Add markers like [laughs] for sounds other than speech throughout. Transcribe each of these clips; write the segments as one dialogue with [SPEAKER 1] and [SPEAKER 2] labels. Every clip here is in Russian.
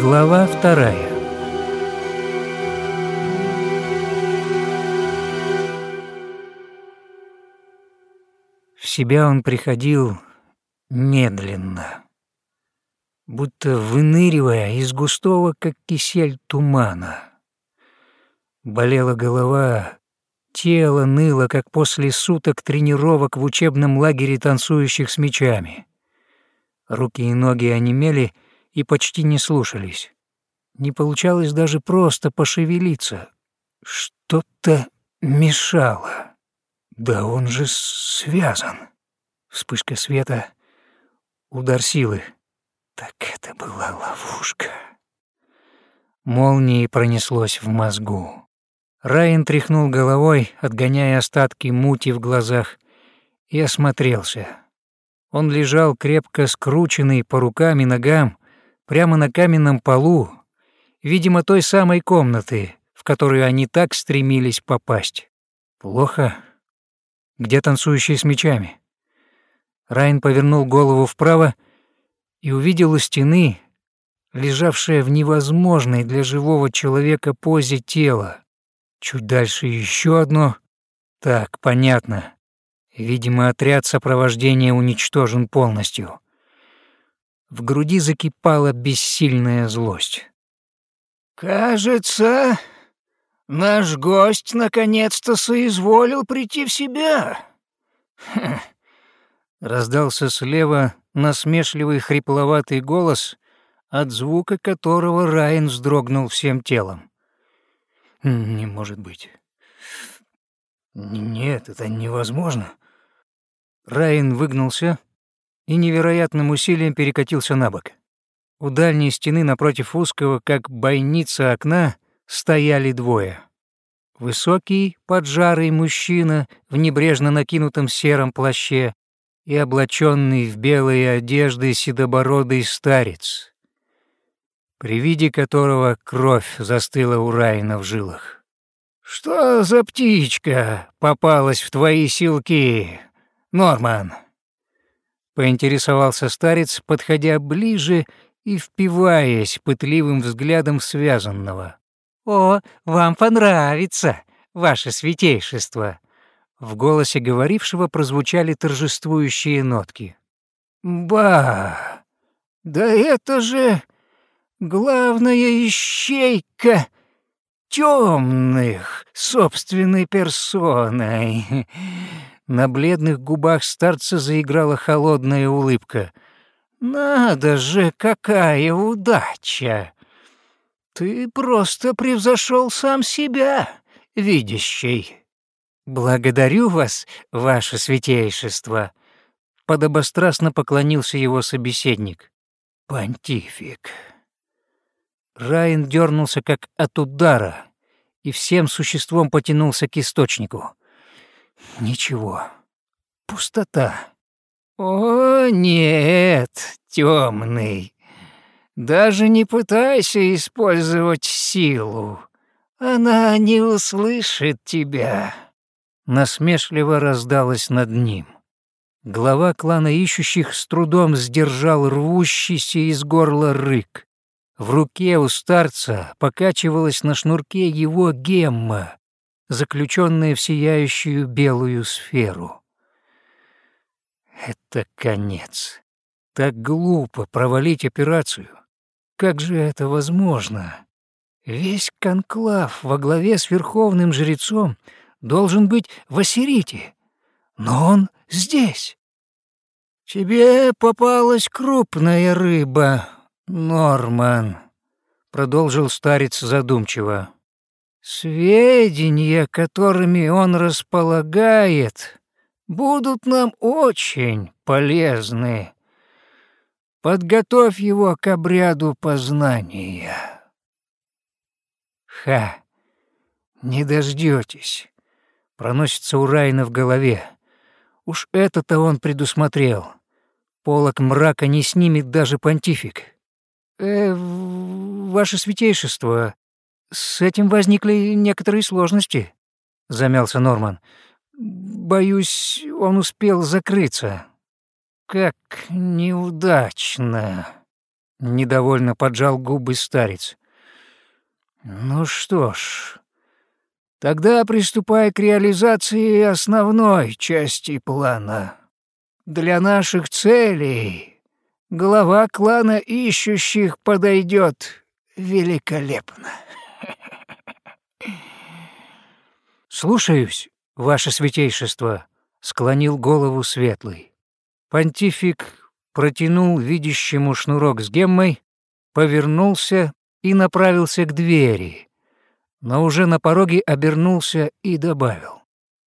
[SPEAKER 1] Глава вторая. В себя он приходил медленно, будто выныривая из густого, как кисель, тумана. Болела голова, тело ныло, как после суток тренировок в учебном лагере танцующих с мечами. Руки и ноги онемели и почти не слушались. Не получалось даже просто пошевелиться. Что-то мешало. Да он же связан. Вспышка света, удар силы. Так это была ловушка. Молнией пронеслось в мозгу. Райан тряхнул головой, отгоняя остатки мути в глазах, и осмотрелся. Он лежал крепко скрученный по рукам и ногам, прямо на каменном полу, видимо, той самой комнаты, в которую они так стремились попасть. Плохо? Где танцующие с мечами? Райн повернул голову вправо и увидел у стены, лежавшее в невозможной для живого человека позе тело. Чуть дальше еще одно. Так, понятно. Видимо, отряд сопровождения уничтожен полностью. В груди закипала бессильная злость.
[SPEAKER 2] «Кажется, наш гость наконец-то соизволил прийти в себя».
[SPEAKER 1] Хм. Раздался слева насмешливый хрипловатый голос, от звука которого Райан вздрогнул всем телом. «Не может быть. Нет, это невозможно». Райан выгнулся и невероятным усилием перекатился на бок. У дальней стены напротив узкого, как бойница окна, стояли двое. Высокий, поджарый мужчина в небрежно накинутом сером плаще и облаченный в белые одежды седобородый старец, при виде которого кровь застыла у Райна в жилах. «Что за птичка попалась в твои силки?» Норман?» Поинтересовался старец, подходя ближе и впиваясь пытливым взглядом связанного. «О, вам понравится, ваше святейшество!» В голосе говорившего прозвучали торжествующие нотки. «Ба! Да это же главная ищейка темных собственной персоной!» На бледных губах старца заиграла холодная улыбка. «Надо же, какая удача! Ты просто превзошел сам себя, видящий. Благодарю вас, ваше святейшество!» Подобострастно поклонился его собеседник. «Понтифик». Райан дернулся как от удара и всем существом потянулся к источнику. Ничего. Пустота. О, нет, темный. Даже не пытайся использовать силу. Она не услышит тебя. Насмешливо раздалась над ним. Глава клана ищущих с трудом сдержал рвущийся из горла рык. В руке у старца покачивалась на шнурке его гемма, заключенные в сияющую белую сферу. Это конец. Так глупо провалить операцию. Как же это возможно? Весь конклав во главе с верховным жрецом должен быть в Ассирите, но он здесь. «Тебе попалась крупная рыба, Норман», — продолжил старец задумчиво. Сведения, которыми он располагает, будут нам очень полезны. Подготовь его к обряду познания. Ха, не дождетесь. Проносится у Райна в голове. Уж это-то он предусмотрел. Полок мрака не снимет даже понтифик. Э, ваше святейшество, «С этим возникли некоторые сложности», — замялся Норман. «Боюсь, он успел закрыться». «Как неудачно», — недовольно поджал губы старец. «Ну что ж, тогда приступай к реализации основной части плана. Для наших целей глава клана ищущих подойдет великолепно». «Слушаюсь, ваше святейшество», — склонил голову светлый. Понтифик протянул видящему шнурок с геммой, повернулся и направился к двери, но уже на пороге обернулся и добавил.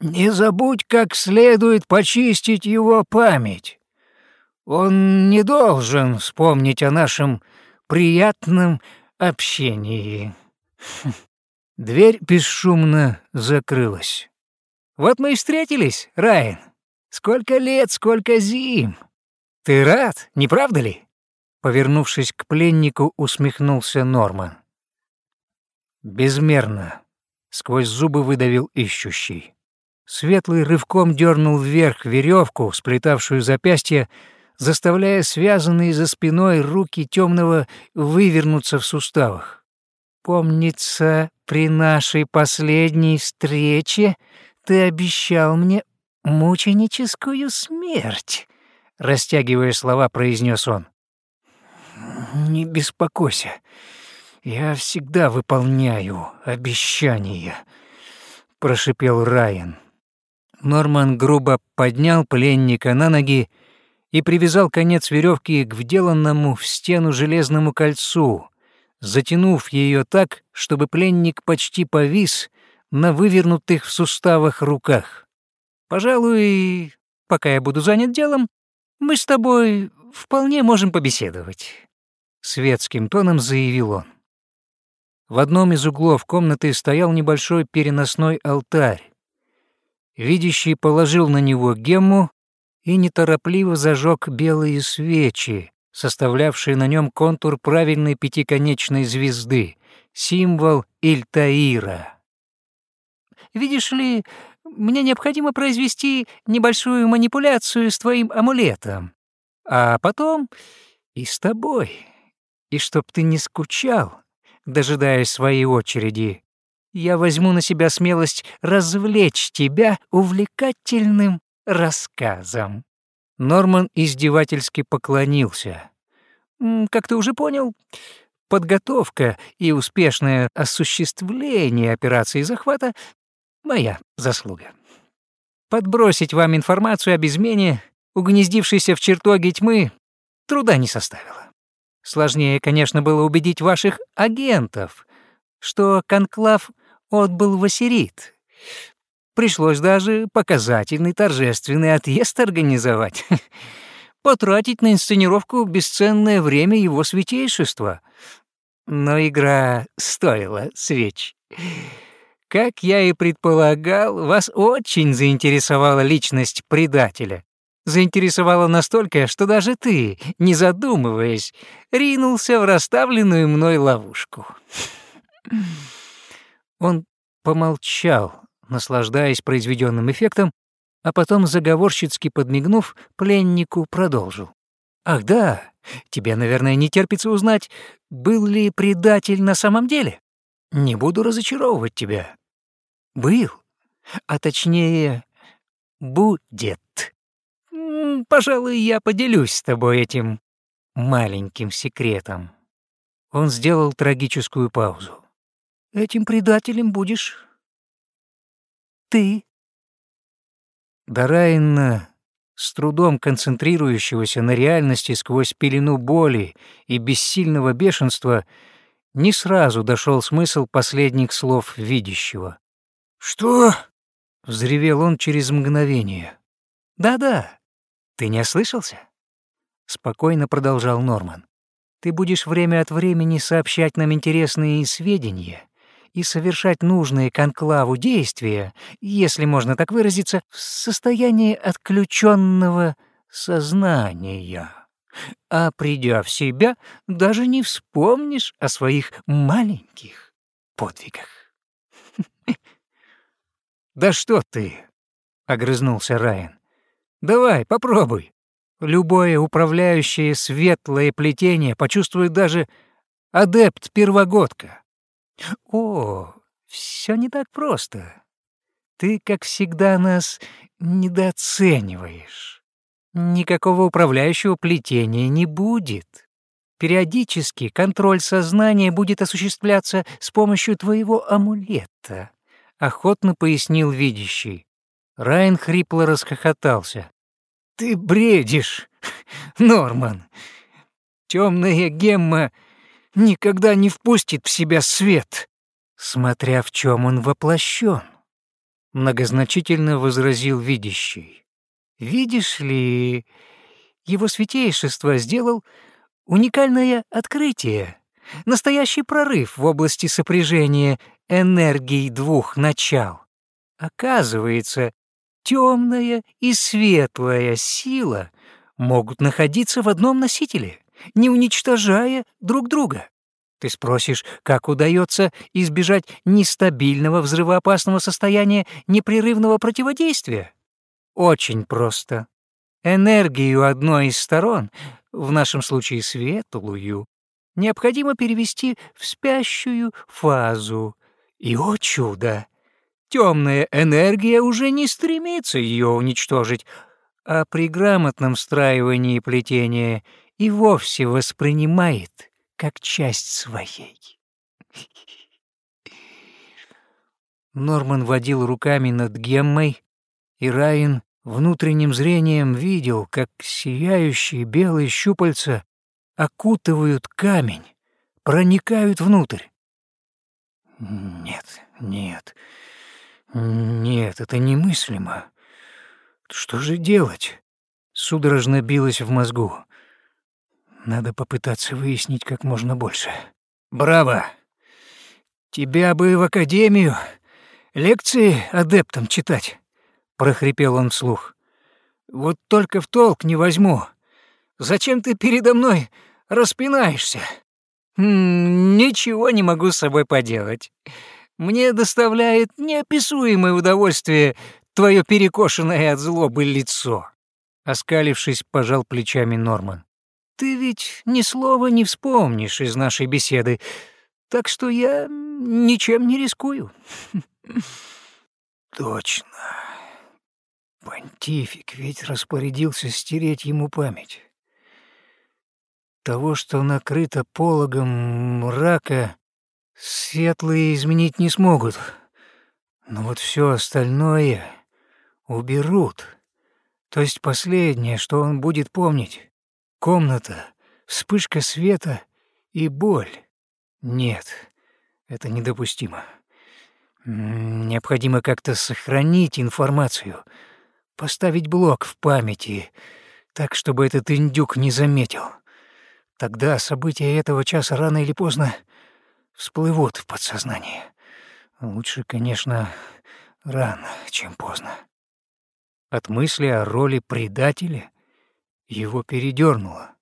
[SPEAKER 1] «Не забудь как следует почистить его память. Он не должен вспомнить о нашем приятном общении». Дверь бесшумно закрылась. «Вот мы и встретились, Райан. Сколько лет, сколько зим. Ты рад, не правда ли?» Повернувшись к пленнику, усмехнулся Норман. «Безмерно», — сквозь зубы выдавил ищущий. Светлый рывком дернул вверх веревку, сплетавшую запястье, заставляя связанные за спиной руки темного вывернуться в суставах. Помнится, при нашей последней встрече ты обещал мне мученическую смерть, растягивая слова, произнес он. Не беспокойся. Я всегда выполняю обещания, прошипел Райан. Норман грубо поднял пленника на ноги и привязал конец веревки к вделанному в стену железному кольцу, затянув ее так, чтобы пленник почти повис на вывернутых в суставах руках. «Пожалуй, пока я буду занят делом, мы с тобой вполне можем побеседовать», — светским тоном заявил он. В одном из углов комнаты стоял небольшой переносной алтарь. Видящий положил на него гемму и неторопливо зажег белые свечи, составлявший на нем контур правильной пятиконечной звезды, символ Ильтаира. «Видишь ли, мне необходимо произвести небольшую манипуляцию с твоим амулетом, а потом и с тобой, и чтоб ты не скучал, дожидаясь своей очереди, я возьму на себя смелость развлечь тебя увлекательным рассказом». Норман издевательски поклонился. «Как ты уже понял, подготовка и успешное осуществление операции захвата — моя заслуга. Подбросить вам информацию об измене, угнездившейся в чертоге тьмы, труда не составило. Сложнее, конечно, было убедить ваших агентов, что конклав отбыл в Ассирит, Пришлось даже показательный торжественный отъезд организовать. [laughs] Потратить на инсценировку бесценное время его святейшества. Но игра стоила свеч. Как я и предполагал, вас очень заинтересовала личность предателя. Заинтересовала настолько, что даже ты, не задумываясь, ринулся в расставленную мной ловушку. Он помолчал, наслаждаясь произведенным эффектом, а потом, заговорщицки подмигнув, пленнику продолжил. «Ах да, тебе, наверное, не терпится узнать, был ли предатель на самом деле? Не буду разочаровывать тебя. Был, а точнее, будет. Пожалуй, я поделюсь с тобой этим маленьким секретом». Он сделал трагическую паузу. «Этим предателем будешь ты?» Дарайна, с трудом концентрирующегося на реальности сквозь пелену боли и бессильного бешенства, не сразу дошел смысл последних слов видящего. «Что?» — взревел он через мгновение. «Да-да, ты не ослышался?» — спокойно продолжал Норман. «Ты будешь время от времени сообщать нам интересные сведения, и совершать нужные конклаву действия, если можно так выразиться, в состоянии отключенного сознания. А придя в себя, даже не вспомнишь о своих маленьких подвигах. [laughs] «Да что ты!» — огрызнулся Райан. «Давай, попробуй. Любое управляющее светлое плетение почувствует даже адепт-первогодка. О, все не так просто. Ты, как всегда, нас недооцениваешь. Никакого управляющего плетения не будет. Периодически контроль сознания будет осуществляться с помощью твоего амулета, охотно пояснил видящий. Райан хрипло расхохотался. Ты бредишь, [laughs] Норман. Темная гемма никогда не впустит в себя свет, смотря в чем он воплощен. Многозначительно возразил видящий. Видишь ли, его святейшество сделал уникальное открытие, настоящий прорыв в области сопряжения энергий двух начал. Оказывается, темная и светлая сила могут находиться в одном носителе, не уничтожая друг друга. Ты спросишь, как удается избежать нестабильного взрывоопасного состояния непрерывного противодействия? Очень просто. Энергию одной из сторон, в нашем случае светлую, необходимо перевести в спящую фазу. И, о чудо, темная энергия уже не стремится ее уничтожить, а при грамотном встраивании плетения и вовсе воспринимает как часть своей. Норман водил руками над геммой, и Райан внутренним зрением видел, как сияющие белые щупальца окутывают камень, проникают внутрь. Нет, нет, нет, это немыслимо. Что же делать? Судорожно билось в мозгу. Надо попытаться выяснить как можно больше. Браво! Тебя бы в академию лекции адептам читать, прохрипел он вслух. Вот только в толк не возьму. Зачем ты передо мной распинаешься? Ничего не могу с собой поделать. Мне доставляет неописуемое удовольствие твое перекошенное от злобы лицо. Оскалившись, пожал плечами Норман. Ты ведь ни слова не вспомнишь из нашей беседы, так что я ничем не рискую. [laughs] Точно. Понтифик ведь распорядился стереть ему память. Того, что накрыто пологом мрака, светлые изменить не смогут. Но вот все остальное уберут. То есть последнее, что он будет помнить, Комната, вспышка света и боль. Нет, это недопустимо. Необходимо как-то сохранить информацию, поставить блок в памяти, так, чтобы этот индюк не заметил. Тогда события этого часа рано или поздно всплывут в подсознание. Лучше, конечно, рано, чем поздно. От мысли о роли предателя его передернуло.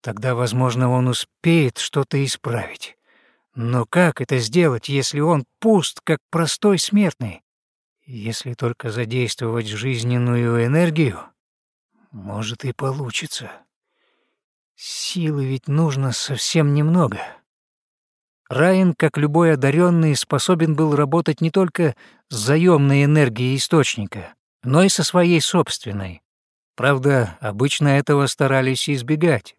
[SPEAKER 1] Тогда, возможно, он успеет что-то исправить. Но как это сделать, если он пуст, как простой смертный? Если только задействовать жизненную энергию, может и получится. Силы ведь нужно совсем немного. Райан, как любой одаренный, способен был работать не только с заемной энергией источника, но и со своей собственной. Правда, обычно этого старались избегать.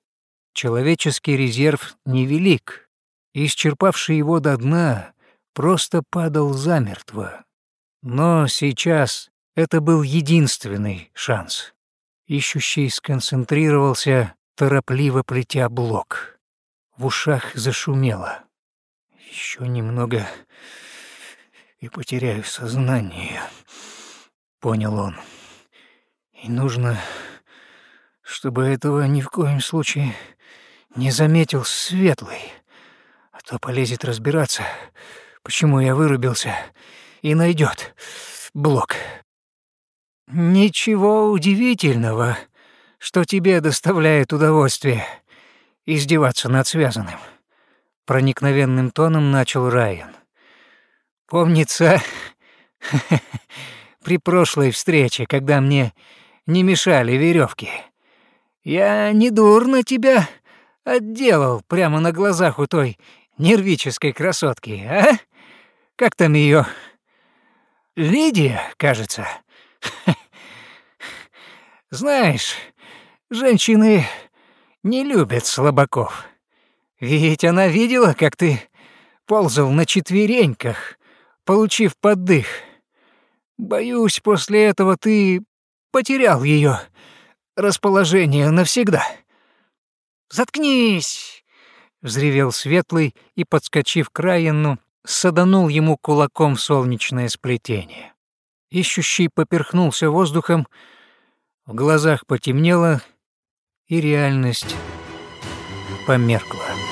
[SPEAKER 1] Человеческий резерв невелик, исчерпавший его до дна, просто падал замертво. Но сейчас это был единственный шанс. Ищущий сконцентрировался, торопливо плетя блок. В ушах зашумело. Еще немного и потеряю сознание, понял он. И нужно, чтобы этого ни в коем случае не заметил Светлый, а то полезет разбираться, почему я вырубился, и найдет блок. Ничего удивительного, что тебе доставляет удовольствие издеваться над связанным. Проникновенным тоном начал Райан. Помнится, [laughs] при прошлой встрече, когда мне не мешали веревки. Я недурно тебя отделал прямо на глазах у той нервической красотки, а? Как там ее? Лидия, кажется. [laughs] Знаешь, женщины не любят слабаков. Ведь она видела, как ты ползал на четвереньках, получив поддых. Боюсь, после этого ты потерял ее расположение навсегда. Заткнись, взревел Светлый и, подскочив к Райану, саданул ему кулаком в солнечное сплетение. Ищущий поперхнулся воздухом, в глазах потемнело, и реальность померкла.